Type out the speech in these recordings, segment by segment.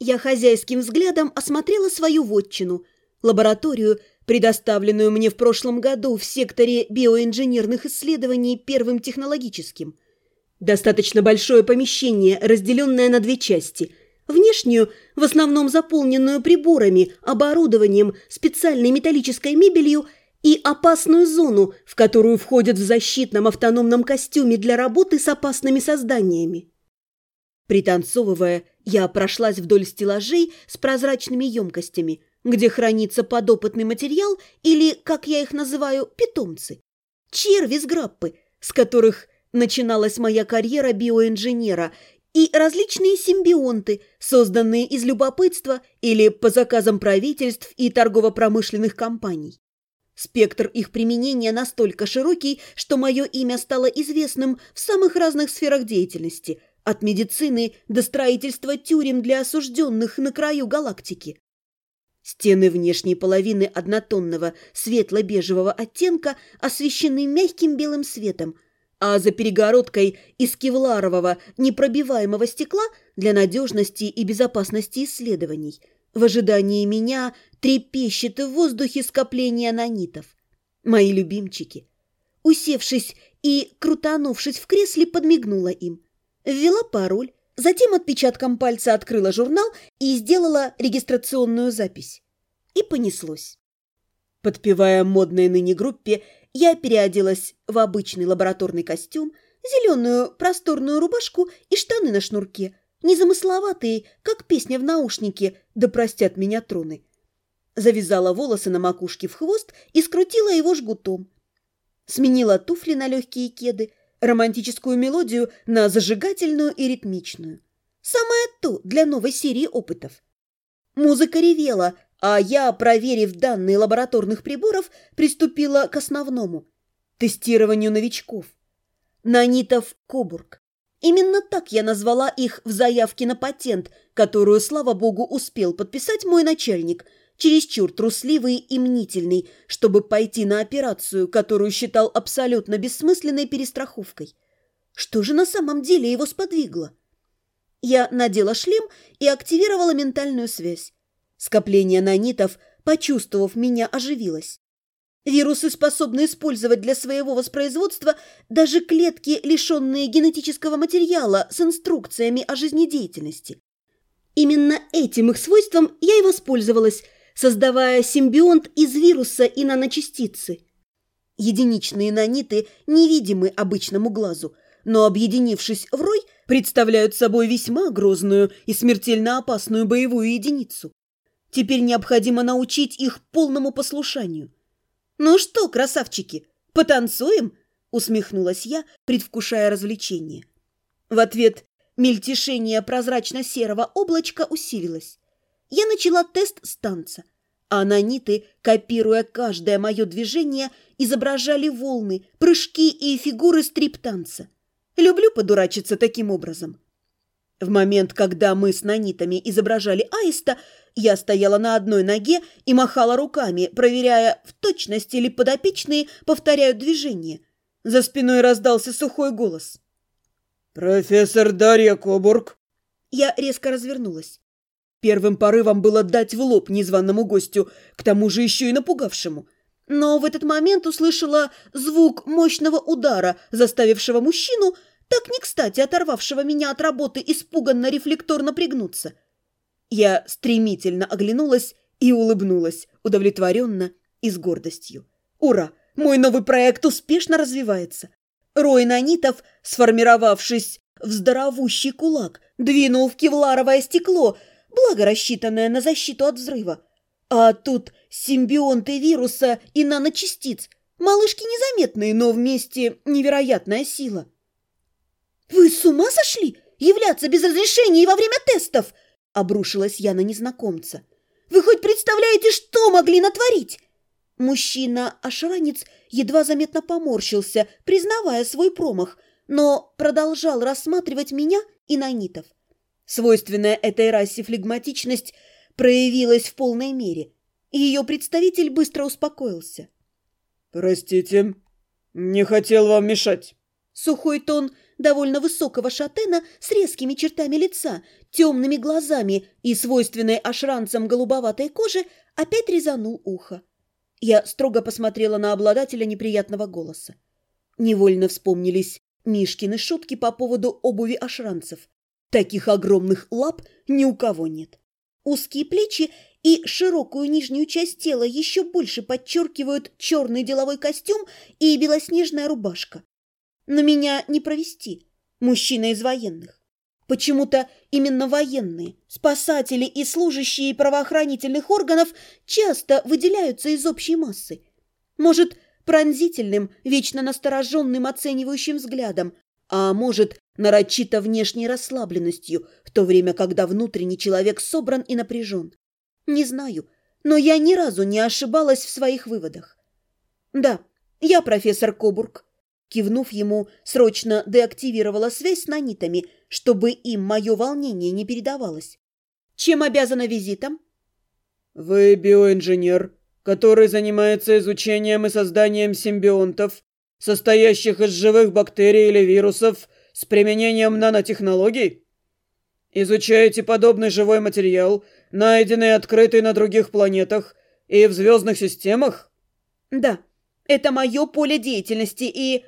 Я хозяйским взглядом осмотрела свою вотчину, лабораторию, предоставленную мне в прошлом году в секторе биоинженерных исследований первым технологическим. Достаточно большое помещение, разделенное на две части. Внешнюю, в основном заполненную приборами, оборудованием, специальной металлической мебелью и опасную зону, в которую входят в защитном автономном костюме для работы с опасными созданиями. Пританцовывая, я прошлась вдоль стеллажей с прозрачными емкостями, где хранится подопытный материал или, как я их называю, питомцы. Черви с граппы, с которых начиналась моя карьера биоинженера, и различные симбионты, созданные из любопытства или по заказам правительств и торгово-промышленных компаний. Спектр их применения настолько широкий, что мое имя стало известным в самых разных сферах деятельности – от медицины до строительства тюрем для осужденных на краю галактики. Стены внешней половины однотонного светло-бежевого оттенка освещены мягким белым светом, а за перегородкой из кевларового непробиваемого стекла для надежности и безопасности исследований в ожидании меня трепещет в воздухе скопление нанитов. Мои любимчики. Усевшись и крутанувшись в кресле, подмигнула им ввела пароль, затем отпечатком пальца открыла журнал и сделала регистрационную запись. И понеслось. Подпевая модной ныне группе, я переоделась в обычный лабораторный костюм, зеленую просторную рубашку и штаны на шнурке, незамысловатые, как песня в наушнике «Да простят меня троны». Завязала волосы на макушке в хвост и скрутила его жгутом. Сменила туфли на легкие кеды – романтическую мелодию на зажигательную и ритмичную. Самое то для новой серии опытов. Музыка ревела, а я, проверив данные лабораторных приборов, приступила к основному – тестированию новичков. Нанитов Кобург. Именно так я назвала их в заявке на патент, которую, слава богу, успел подписать мой начальник – чересчур трусливый и мнительный, чтобы пойти на операцию, которую считал абсолютно бессмысленной перестраховкой. Что же на самом деле его сподвигло? Я надела шлем и активировала ментальную связь. Скопление нанитов, почувствовав меня, оживилось. Вирусы способны использовать для своего воспроизводства даже клетки, лишенные генетического материала с инструкциями о жизнедеятельности. Именно этим их свойством я и воспользовалась, создавая симбионт из вируса и наночастицы. Единичные наниты невидимы обычному глазу, но, объединившись в рой, представляют собой весьма грозную и смертельно опасную боевую единицу. Теперь необходимо научить их полному послушанию. «Ну что, красавчики, потанцуем?» – усмехнулась я, предвкушая развлечение. В ответ мельтешение прозрачно-серого облачка усилилось я начала тест с танца. А наниты, копируя каждое мое движение, изображали волны, прыжки и фигуры стрип-танца. Люблю подурачиться таким образом. В момент, когда мы с нанитами изображали аиста, я стояла на одной ноге и махала руками, проверяя, в точности ли подопечные повторяют движение. За спиной раздался сухой голос. «Профессор Дарья Кобург!» Я резко развернулась. Первым порывом было дать в лоб незваному гостю, к тому же еще и напугавшему. Но в этот момент услышала звук мощного удара, заставившего мужчину, так не кстати оторвавшего меня от работы, испуганно рефлекторно пригнуться. Я стремительно оглянулась и улыбнулась, удовлетворенно и с гордостью. «Ура! Мой новый проект успешно развивается!» Рой нанитов, сформировавшись в здоровущий кулак, двинул в кевларовое стекло – благо рассчитанная на защиту от взрыва. А тут симбионты вируса и наночастиц. Малышки незаметные, но вместе невероятная сила. «Вы с ума сошли? Являться без разрешения во время тестов?» Обрушилась я на незнакомца. «Вы хоть представляете, что могли натворить?» Мужчина-ошранец едва заметно поморщился, признавая свой промах, но продолжал рассматривать меня и нанитов. Свойственная этой расе флегматичность проявилась в полной мере, и ее представитель быстро успокоился. «Простите, не хотел вам мешать». Сухой тон довольно высокого шатена с резкими чертами лица, темными глазами и свойственной ошранцам голубоватой кожи, опять резанул ухо. Я строго посмотрела на обладателя неприятного голоса. Невольно вспомнились Мишкины шутки по поводу обуви ошранцев. Таких огромных лап ни у кого нет. Узкие плечи и широкую нижнюю часть тела еще больше подчеркивают черный деловой костюм и белоснежная рубашка. Но меня не провести. Мужчина из военных. Почему-то именно военные, спасатели и служащие правоохранительных органов часто выделяются из общей массы. Может, пронзительным, вечно настороженным оценивающим взглядом, а может, нарочито внешней расслабленностью, в то время, когда внутренний человек собран и напряжен. Не знаю, но я ни разу не ошибалась в своих выводах. Да, я профессор Кобург, Кивнув ему, срочно деактивировала связь с нанитами, чтобы им мое волнение не передавалось. Чем обязана визитом? Вы биоинженер, который занимается изучением и созданием симбионтов, состоящих из живых бактерий или вирусов с применением нанотехнологий? Изучаете подобный живой материал, найденный и открытый на других планетах и в звездных системах? Да, это мое поле деятельности и...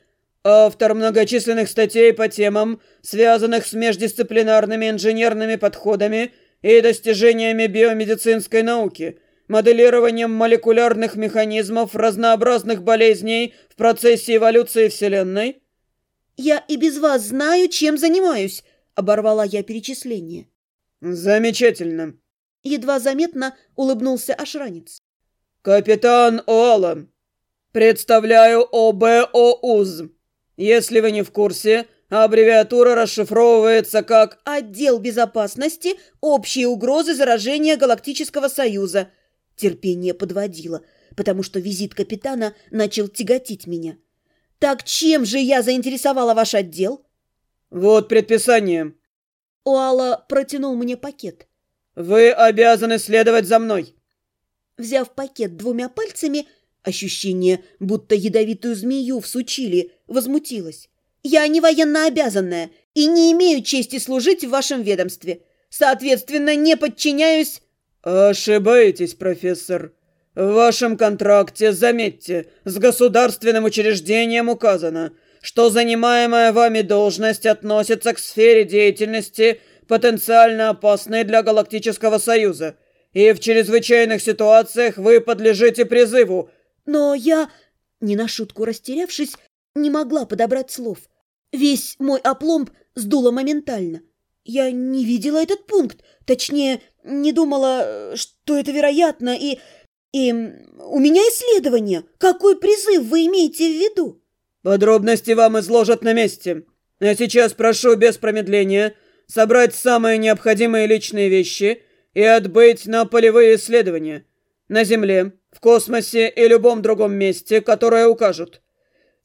Автор многочисленных статей по темам, связанных с междисциплинарными инженерными подходами и достижениями биомедицинской науки, моделированием молекулярных механизмов разнообразных болезней в процессе эволюции Вселенной. «Я и без вас знаю, чем занимаюсь», — оборвала я перечисление. «Замечательно», — едва заметно улыбнулся ошранец. «Капитан Оала, представляю ОБОУЗ». Если вы не в курсе, аббревиатура расшифровывается как «Отдел безопасности. Общие угрозы заражения Галактического Союза». Терпение подводило, потому что визит капитана начал тяготить меня. «Так чем же я заинтересовала ваш отдел?» «Вот предписание». Уала протянул мне пакет. «Вы обязаны следовать за мной». Взяв пакет двумя пальцами, Ощущение, будто ядовитую змею всучили, возмутилась. «Я не военно обязанная и не имею чести служить в вашем ведомстве. Соответственно, не подчиняюсь...» «Ошибаетесь, профессор. В вашем контракте, заметьте, с государственным учреждением указано, что занимаемая вами должность относится к сфере деятельности, потенциально опасной для Галактического Союза, и в чрезвычайных ситуациях вы подлежите призыву, но я, не на шутку растерявшись, не могла подобрать слов. Весь мой опломб сдуло моментально. Я не видела этот пункт, точнее, не думала, что это вероятно, и... И у меня исследование. Какой призыв вы имеете в виду? Подробности вам изложат на месте. А сейчас прошу без промедления собрать самые необходимые личные вещи и отбыть на полевые исследования. На Земле, в космосе и любом другом месте, которое укажут.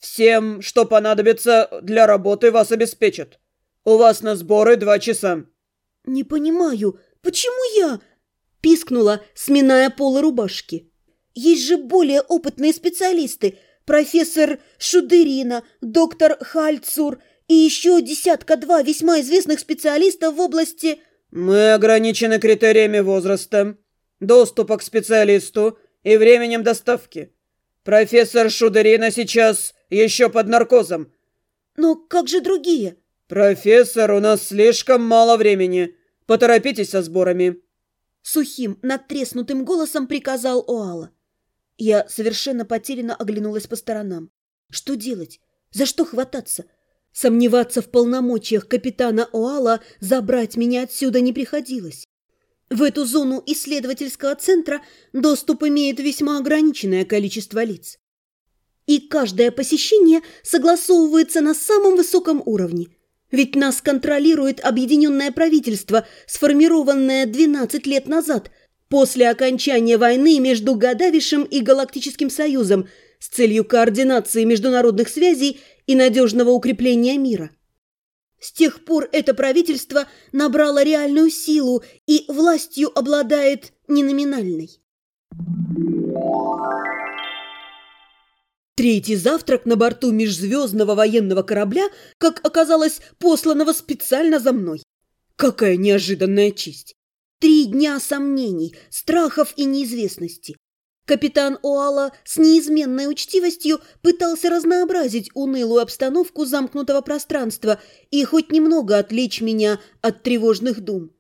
Всем, что понадобится для работы, вас обеспечат. У вас на сборы два часа». «Не понимаю, почему я?» – пискнула, сминая полы рубашки. «Есть же более опытные специалисты. Профессор Шудерина, доктор Хальцур и еще десятка-два весьма известных специалистов в области...» «Мы ограничены критериями возраста, доступа к специалисту и временем доставки. Профессор Шудерина сейчас еще под наркозом. Но как же другие? Профессор, у нас слишком мало времени. Поторопитесь со сборами. Сухим, надтреснутым голосом приказал Оала. Я совершенно потерянно оглянулась по сторонам. Что делать? За что хвататься? Сомневаться в полномочиях капитана Оала забрать меня отсюда не приходилось. В эту зону исследовательского центра доступ имеет весьма ограниченное количество лиц. И каждое посещение согласовывается на самом высоком уровне. Ведь нас контролирует объединенное правительство, сформированное 12 лет назад, после окончания войны между Гадавишем и Галактическим Союзом с целью координации международных связей и надежного укрепления мира. С тех пор это правительство набрало реальную силу и властью обладает не номинальной. Третий завтрак на борту межзвездного военного корабля, как оказалось, посланного специально за мной. Какая неожиданная честь! Три дня сомнений, страхов и неизвестности. Капитан Оала с неизменной учтивостью пытался разнообразить унылую обстановку замкнутого пространства и хоть немного отвлечь меня от тревожных дум.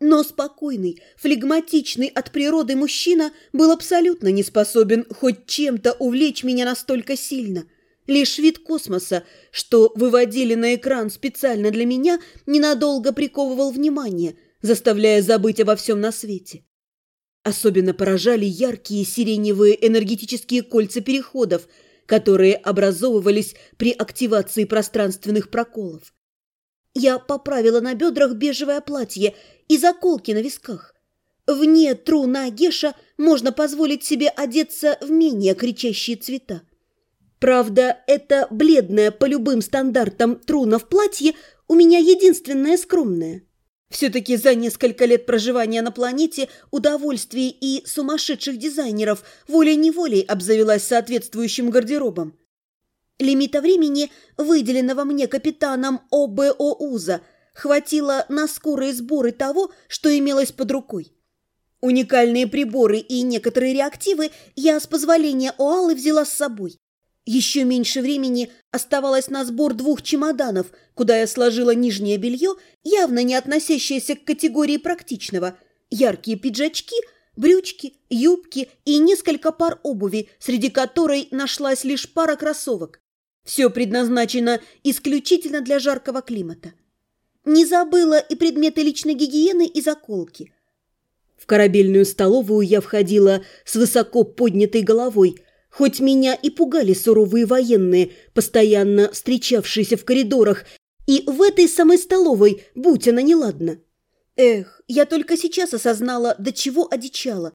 Но спокойный, флегматичный от природы мужчина был абсолютно не способен хоть чем-то увлечь меня настолько сильно. Лишь вид космоса, что выводили на экран специально для меня, ненадолго приковывал внимание, заставляя забыть обо всем на свете. Особенно поражали яркие сиреневые энергетические кольца переходов, которые образовывались при активации пространственных проколов. Я поправила на бедрах бежевое платье и заколки на висках. Вне труна Геша можно позволить себе одеться в менее кричащие цвета. Правда, это бледное по любым стандартам труна в платье у меня единственное скромное. Все-таки за несколько лет проживания на планете удовольствий и сумасшедших дизайнеров волей-неволей обзавелась соответствующим гардеробом. Лимита времени, выделенного мне капитаном ОБОУЗа, хватило на скорые сборы того, что имелось под рукой. Уникальные приборы и некоторые реактивы я с позволения Оалы взяла с собой. Еще меньше времени оставалось на сбор двух чемоданов, куда я сложила нижнее белье, явно не относящееся к категории практичного, яркие пиджачки, брючки, юбки и несколько пар обуви, среди которой нашлась лишь пара кроссовок. Все предназначено исключительно для жаркого климата. Не забыла и предметы личной гигиены и заколки. В корабельную столовую я входила с высоко поднятой головой, хоть меня и пугали суровые военные, постоянно встречавшиеся в коридорах, и в этой самой столовой, будь она неладна. Эх, я только сейчас осознала, до чего одичала.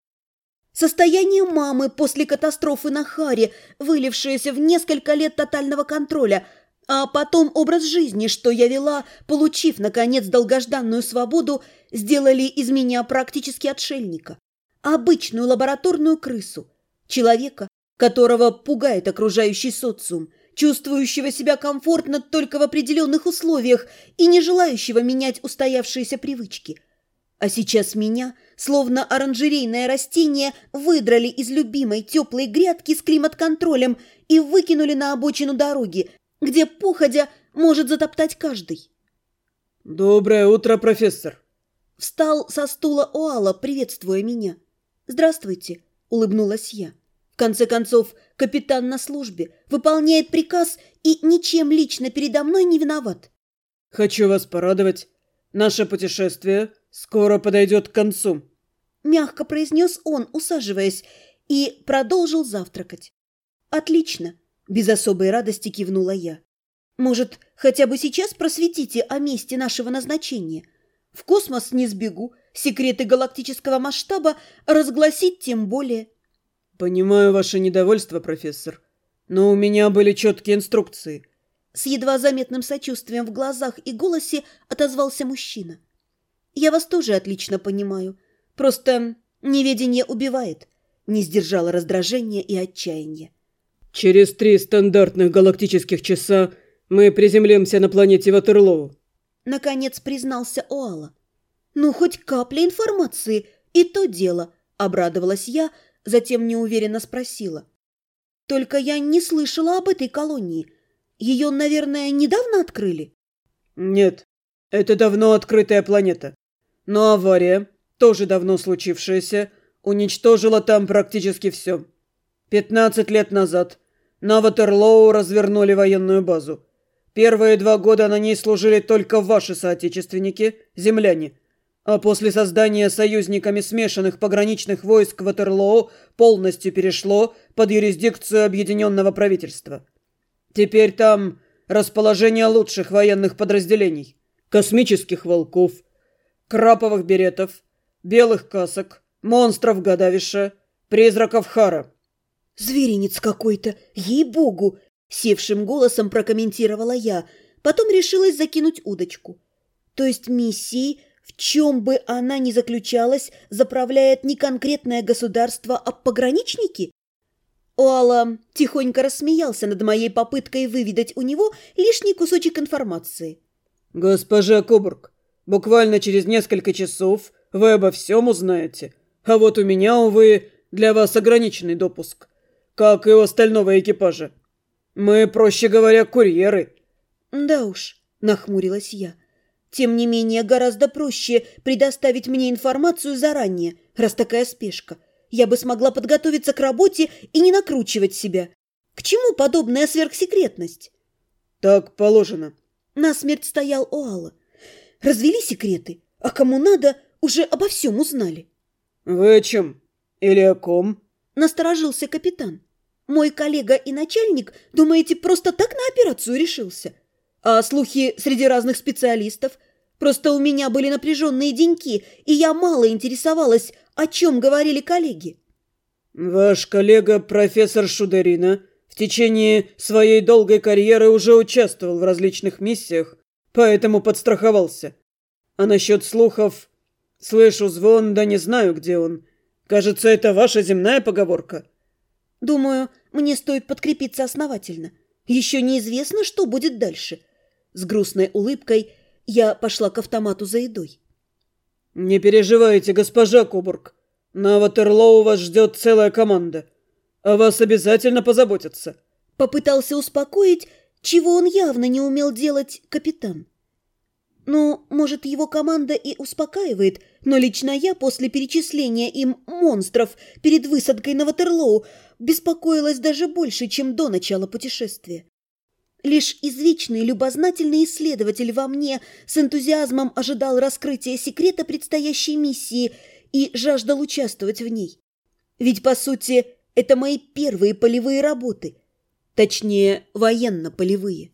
Состояние мамы после катастрофы на Харе, вылившееся в несколько лет тотального контроля, а потом образ жизни, что я вела, получив, наконец, долгожданную свободу, сделали из меня практически отшельника. Обычную лабораторную крысу. Человека, которого пугает окружающий социум, чувствующего себя комфортно только в определенных условиях и не желающего менять устоявшиеся привычки – а сейчас меня, словно оранжерейное растение, выдрали из любимой теплой грядки с климат-контролем и выкинули на обочину дороги, где походя может затоптать каждый. «Доброе утро, профессор!» Встал со стула Оала, приветствуя меня. «Здравствуйте!» — улыбнулась я. В конце концов, капитан на службе, выполняет приказ и ничем лично передо мной не виноват. «Хочу вас порадовать. Наше путешествие скоро подойдет к концу», — мягко произнес он, усаживаясь, и продолжил завтракать. «Отлично», — без особой радости кивнула я. «Может, хотя бы сейчас просветите о месте нашего назначения? В космос не сбегу, секреты галактического масштаба разгласить тем более». «Понимаю ваше недовольство, профессор, но у меня были четкие инструкции». С едва заметным сочувствием в глазах и голосе отозвался мужчина. Я вас тоже отлично понимаю. Просто неведение убивает. Не сдержало раздражения и отчаяния. Через три стандартных галактических часа мы приземлимся на планете Ватерлоу. Наконец признался Оала. Ну, хоть капля информации, и то дело, обрадовалась я, затем неуверенно спросила. Только я не слышала об этой колонии. Ее, наверное, недавно открыли? Нет, это давно открытая планета. Но авария, тоже давно случившаяся, уничтожила там практически все. Пятнадцать лет назад на Ватерлоу развернули военную базу. Первые два года на ней служили только ваши соотечественники, земляне. А после создания союзниками смешанных пограничных войск Ватерлоу полностью перешло под юрисдикцию объединенного правительства. Теперь там расположение лучших военных подразделений, космических волков – краповых беретов, белых касок, монстров Гадавиша, призраков Хара. «Зверинец какой-то, ей-богу!» — севшим голосом прокомментировала я, потом решилась закинуть удочку. «То есть миссии, в чем бы она ни заключалась, заправляет не конкретное государство, а пограничники?» Оала тихонько рассмеялся над моей попыткой выведать у него лишний кусочек информации. «Госпожа Кубург, буквально через несколько часов вы обо всем узнаете. А вот у меня, увы, для вас ограниченный допуск, как и у остального экипажа. Мы, проще говоря, курьеры». «Да уж», — нахмурилась я. «Тем не менее, гораздо проще предоставить мне информацию заранее, раз такая спешка. Я бы смогла подготовиться к работе и не накручивать себя. К чему подобная сверхсекретность?» «Так положено», — насмерть стоял Оала. «Развели секреты, а кому надо, уже обо всем узнали». «Вы о чем? Или о ком?» — насторожился капитан. «Мой коллега и начальник, думаете, просто так на операцию решился? А слухи среди разных специалистов? Просто у меня были напряженные деньки, и я мало интересовалась, о чем говорили коллеги». «Ваш коллега, профессор Шудерина, в течение своей долгой карьеры уже участвовал в различных миссиях, поэтому подстраховался. А насчет слухов... Слышу звон, да не знаю, где он. Кажется, это ваша земная поговорка». «Думаю, мне стоит подкрепиться основательно. Еще неизвестно, что будет дальше». С грустной улыбкой я пошла к автомату за едой. «Не переживайте, госпожа Кубург. На Ватерлоу вас ждет целая команда. О вас обязательно позаботятся». Попытался успокоить, чего он явно не умел делать капитан. Ну, может, его команда и успокаивает, но лично я после перечисления им монстров перед высадкой на Ватерлоу беспокоилась даже больше, чем до начала путешествия. Лишь извечный любознательный исследователь во мне с энтузиазмом ожидал раскрытия секрета предстоящей миссии и жаждал участвовать в ней. Ведь, по сути, это мои первые полевые работы, точнее, военно-полевые.